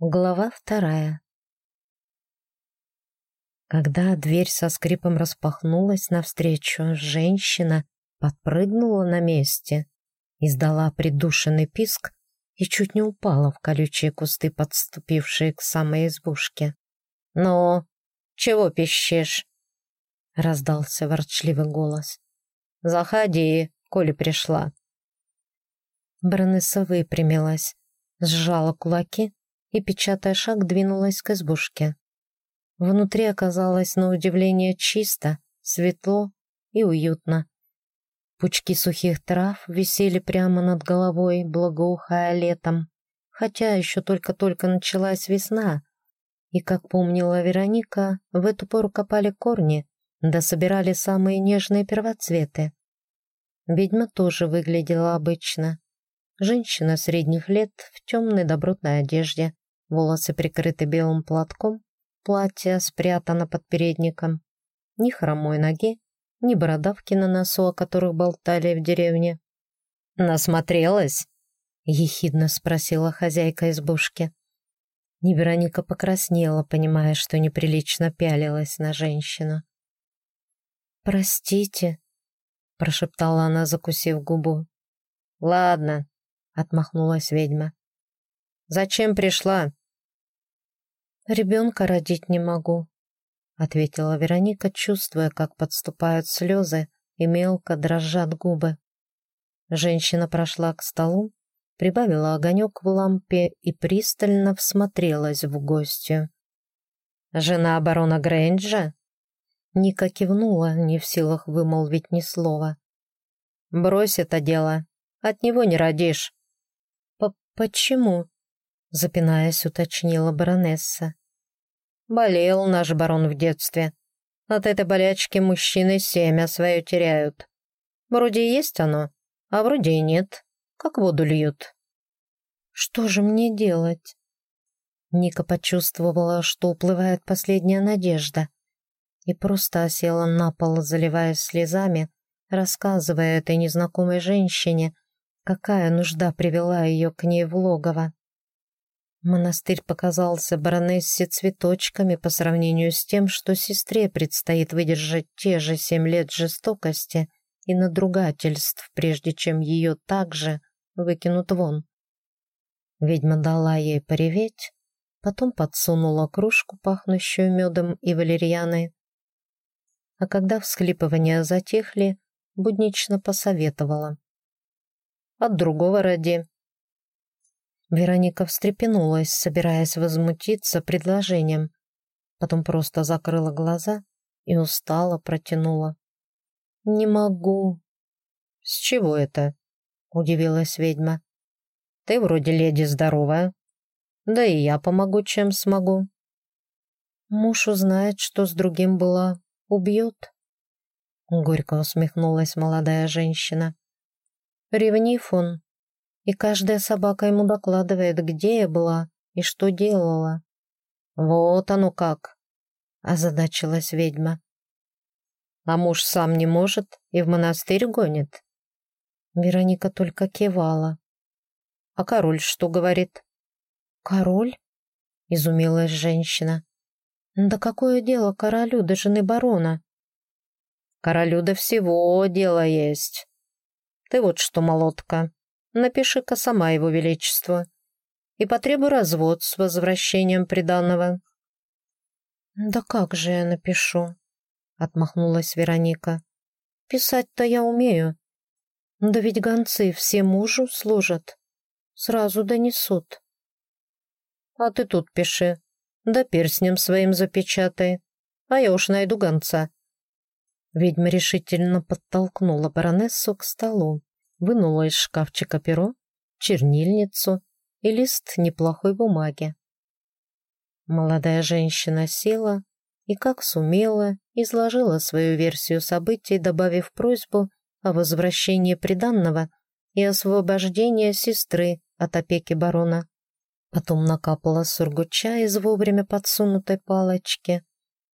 Глава вторая. Когда дверь со скрипом распахнулась навстречу, женщина подпрыгнула на месте, издала придушенный писк и чуть не упала в колючие кусты, подступившие к самой избушке. «Ну, чего пищишь?» — раздался ворчливый голос. «Заходи, коли пришла». Баронесса выпрямилась, сжала кулаки и, печатая шаг, двинулась к избушке. Внутри оказалось на удивление чисто, светло и уютно. Пучки сухих трав висели прямо над головой, благоухая летом, хотя еще только-только началась весна, и, как помнила Вероника, в эту пору копали корни, да собирали самые нежные первоцветы. Ведьма тоже выглядела обычно. Женщина средних лет в темной добротной одежде, волосы прикрыты белым платком, платье спрятано под передником, ни хромой ноги, ни бородавки на носу, о которых болтали в деревне. «Насмотрелась?» — ехидно спросила хозяйка избушки. И Вероника покраснела, понимая, что неприлично пялилась на женщину. «Простите», — прошептала она, закусив губу. «Ладно», — отмахнулась ведьма. «Зачем пришла?» «Ребенка родить не могу», — ответила Вероника, чувствуя, как подступают слезы и мелко дрожат губы. Женщина прошла к столу, прибавила огонек в лампе и пристально всмотрелась в гостью. «Жена барона Грейнджа?» Ника кивнула, не в силах вымолвить ни слова. «Брось это дело, от него не родишь». «Почему?» Запинаясь, уточнила баронесса. «Болел наш барон в детстве. От этой болячки мужчины семя свое теряют. Вроде есть оно, а вроде и нет, как воду льют». «Что же мне делать?» Ника почувствовала, что уплывает последняя надежда, и просто осела на пол, заливаясь слезами, рассказывая этой незнакомой женщине, какая нужда привела ее к ней в логово. Монастырь показался баронессе цветочками по сравнению с тем, что сестре предстоит выдержать те же семь лет жестокости и надругательств, прежде чем ее также выкинут вон. Ведьма дала ей пореветь, потом подсунула кружку, пахнущую медом и валерьяной. А когда всхлипывания затихли, буднично посоветовала. «От другого роди, Вероника встрепенулась, собираясь возмутиться предложением. Потом просто закрыла глаза и устало протянула. «Не могу». «С чего это?» — удивилась ведьма. «Ты вроде леди здоровая. Да и я помогу, чем смогу». «Муж узнает, что с другим была, убьет». Горько усмехнулась молодая женщина. «Ревнив он, и каждая собака ему докладывает, где я была и что делала. «Вот оно как!» — озадачилась ведьма. «А муж сам не может и в монастырь гонит?» Вероника только кивала. «А король что говорит?» «Король?» — изумилась женщина. «Да какое дело королю до жены барона?» «Королю до всего дело есть. Ты вот что, молотка, напиши-ка сама его величество и потребуй развод с возвращением приданного». «Да как же я напишу?» — отмахнулась Вероника. «Писать-то я умею. Да ведь гонцы все мужу служат. Сразу донесут». «А ты тут пиши, да перстнем своим запечатай, а я уж найду гонца». Ведьма решительно подтолкнула баронессу к столу вынула из шкафчика перо, чернильницу и лист неплохой бумаги. Молодая женщина села и, как сумела, изложила свою версию событий, добавив просьбу о возвращении приданного и освобождении сестры от опеки барона. Потом накапала сургуча из вовремя подсунутой палочки,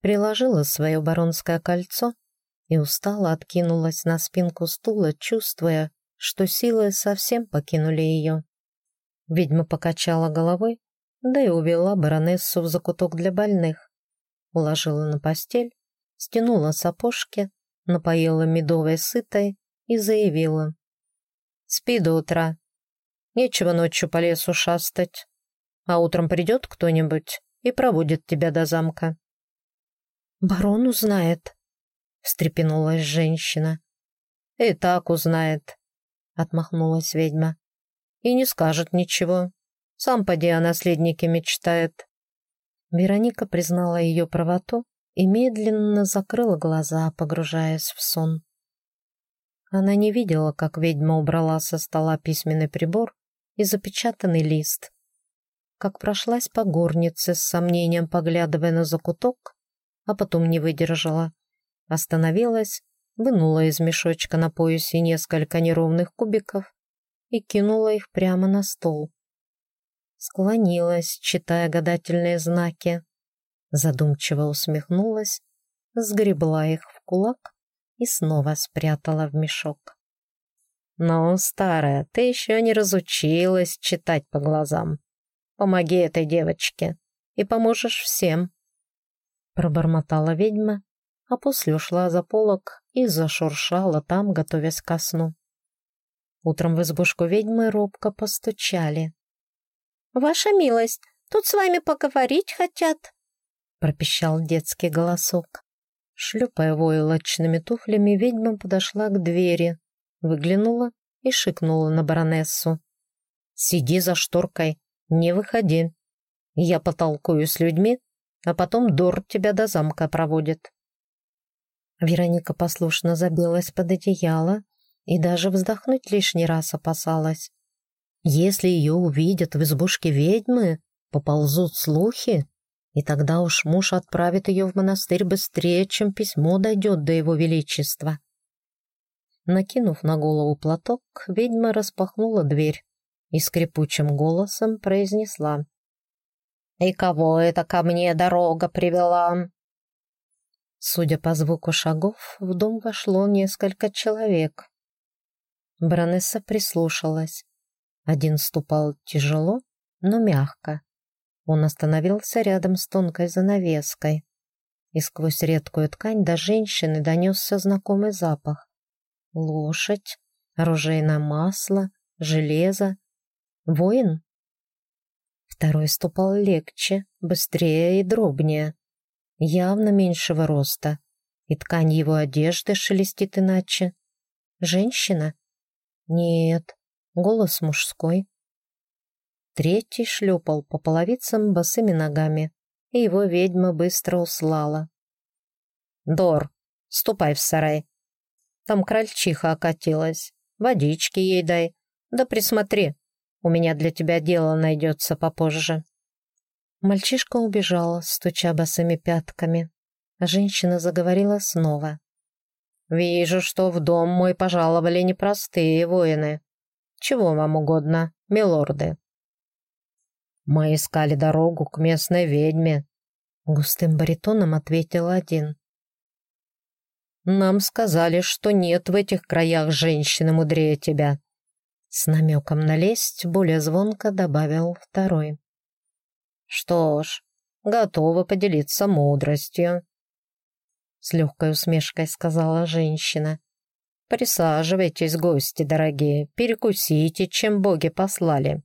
приложила свое баронское кольцо и устало откинулась на спинку стула, чувствуя, что силы совсем покинули ее. Ведьма покачала головой да и увела баронессу в закуток для больных. Уложила на постель, стянула сапожки, напоила медовой сытой и заявила. «Спи до утра. Нечего ночью по лесу шастать. А утром придет кто-нибудь и проводит тебя до замка». «Барон узнает», — встрепенулась женщина. «И так узнает», — отмахнулась ведьма. «И не скажет ничего. Сам поди о наследнике мечтает». Вероника признала ее правоту и медленно закрыла глаза, погружаясь в сон. Она не видела, как ведьма убрала со стола письменный прибор и запечатанный лист, как прошлась по горнице с сомнением, поглядывая на закуток, а потом не выдержала. Остановилась, вынула из мешочка на поясе несколько неровных кубиков и кинула их прямо на стол. Склонилась, читая гадательные знаки, задумчиво усмехнулась, сгребла их в кулак и снова спрятала в мешок. «Ну, старая, ты еще не разучилась читать по глазам. Помоги этой девочке, и поможешь всем», пробормотала ведьма, а после ушла за полок и зашуршала там, готовясь ко сну. Утром в избушку ведьмы робко постучали. «Ваша милость, тут с вами поговорить хотят», пропищал детский голосок. Шлепая войлочными туфлями, ведьма подошла к двери, выглянула и шикнула на баронессу. «Сиди за шторкой, не выходи. Я потолкую с людьми, а потом Дор тебя до замка проводит». Вероника послушно забилась под одеяло и даже вздохнуть лишний раз опасалась. Если ее увидят в избушке ведьмы, поползут слухи, и тогда уж муж отправит ее в монастырь быстрее, чем письмо дойдет до его величества. Накинув на голову платок, ведьма распахнула дверь и скрипучим голосом произнесла. «И кого это ко мне дорога привела?» Судя по звуку шагов, в дом вошло несколько человек. Бронесса прислушалась. Один ступал тяжело, но мягко. Он остановился рядом с тонкой занавеской, и сквозь редкую ткань до женщины донесся знакомый запах. Лошадь, оружейное масло, железо. Воин? Второй ступал легче, быстрее и дробнее, явно меньшего роста, и ткань его одежды шелестит иначе. Женщина? Нет, голос мужской. Третий шлепал по половицам босыми ногами, и его ведьма быстро услала. «Дор, ступай в сарай. Там крольчиха окатилась. Водички ей дай. Да присмотри, у меня для тебя дело найдется попозже». Мальчишка убежал, стуча босыми пятками. Женщина заговорила снова. «Вижу, что в дом мой пожаловали непростые воины. Чего вам угодно, милорды?» «Мы искали дорогу к местной ведьме», — густым баритоном ответил один. «Нам сказали, что нет в этих краях женщины мудрее тебя», с намеком на лесть более звонко добавил второй. «Что ж, готова поделиться мудростью», с легкой усмешкой сказала женщина. «Присаживайтесь, гости дорогие, перекусите, чем боги послали».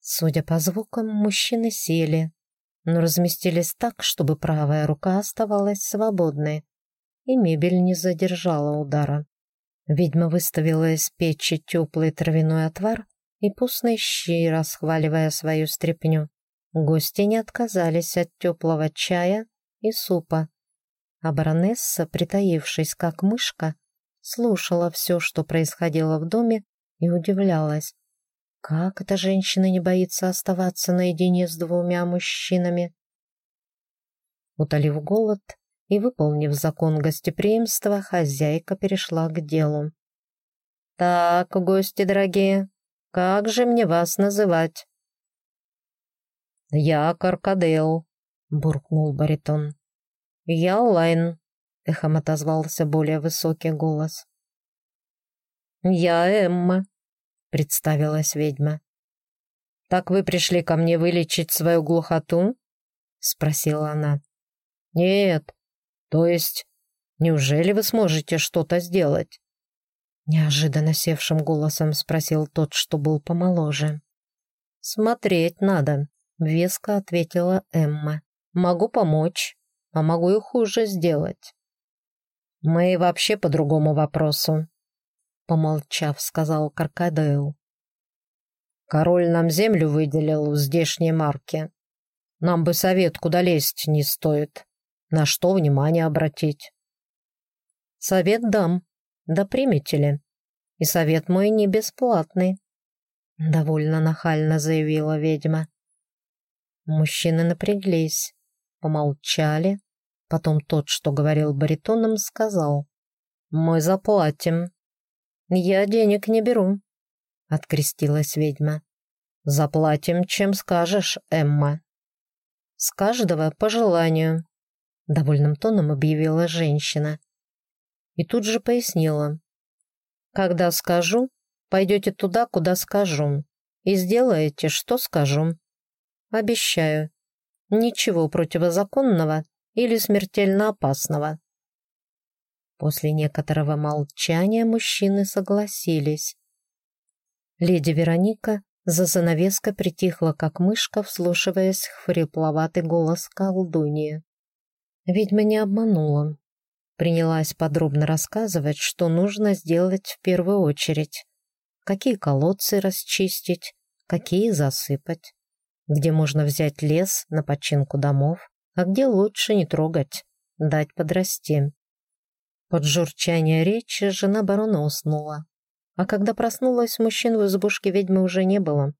Судя по звукам, мужчины сели, но разместились так, чтобы правая рука оставалась свободной, и мебель не задержала удара. Ведьма выставила из печи теплый травяной отвар и постные щи, расхваливая свою стряпню. Гости не отказались от теплого чая и супа, а баронесса, притаившись как мышка, слушала все, что происходило в доме, и удивлялась. Как эта женщина не боится оставаться наедине с двумя мужчинами? Утолив голод и выполнив закон гостеприимства, хозяйка перешла к делу. «Так, гости дорогие, как же мне вас называть?» «Я Каркадел», — буркнул баритон. «Я Лайн», — эхом отозвался более высокий голос. «Я Эмма», — представилась ведьма. так вы пришли ко мне вылечить свою глухоту?» — спросила она. «Нет. То есть, неужели вы сможете что-то сделать?» Неожиданно севшим голосом спросил тот, что был помоложе. «Смотреть надо», — веско ответила Эмма. «Могу помочь, а могу и хуже сделать». «Мы вообще по другому вопросу», — помолчав, сказал Каркадейл. «Король нам землю выделил в здешней марке. Нам бы совет, куда лезть не стоит, на что внимание обратить». «Совет дам, да примете ли? И совет мой не бесплатный», — довольно нахально заявила ведьма. Мужчины напряглись, помолчали, Потом тот, что говорил баритоном, сказал. «Мы заплатим». «Я денег не беру», — открестилась ведьма. «Заплатим, чем скажешь, Эмма». «С каждого по желанию», — довольным тоном объявила женщина. И тут же пояснила. «Когда скажу, пойдете туда, куда скажу, и сделаете, что скажу. Обещаю, ничего противозаконного или смертельно опасного. После некоторого молчания мужчины согласились. Леди Вероника за занавеской притихла, как мышка, вслушиваясь в хрипловатый голос колдуньи. Ведьма не обманула. Принялась подробно рассказывать, что нужно сделать в первую очередь. Какие колодцы расчистить, какие засыпать, где можно взять лес на починку домов, а где лучше не трогать, дать подрасти. Под журчание речи жена барона уснула, а когда проснулась, мужчин в избушке ведьмы уже не было.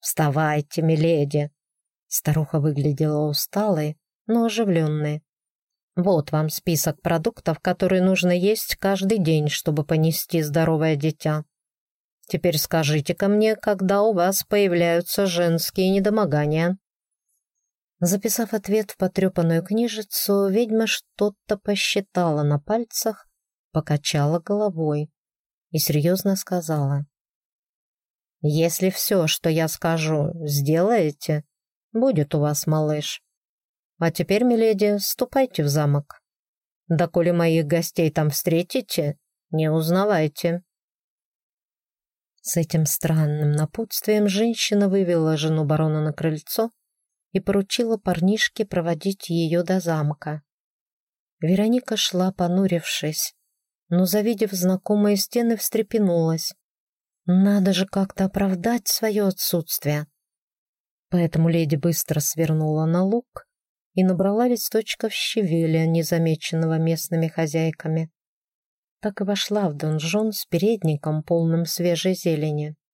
«Вставайте, миледи!» Старуха выглядела усталой, но оживленной. «Вот вам список продуктов, которые нужно есть каждый день, чтобы понести здоровое дитя. Теперь скажите-ка мне, когда у вас появляются женские недомогания?» Записав ответ в потрепанную книжицу, ведьма что-то посчитала на пальцах, покачала головой и серьезно сказала. «Если все, что я скажу, сделаете, будет у вас малыш. А теперь, миледи, ступайте в замок. Да коли моих гостей там встретите, не узнавайте». С этим странным напутствием женщина вывела жену барона на крыльцо, и поручила парнишке проводить ее до замка. Вероника шла, понурившись, но, завидев знакомые стены, встрепенулась. Надо же как-то оправдать свое отсутствие. Поэтому леди быстро свернула на луг и набрала листочков щавеля, незамеченного местными хозяйками. Так и вошла в донжон с передником, полным свежей зелени.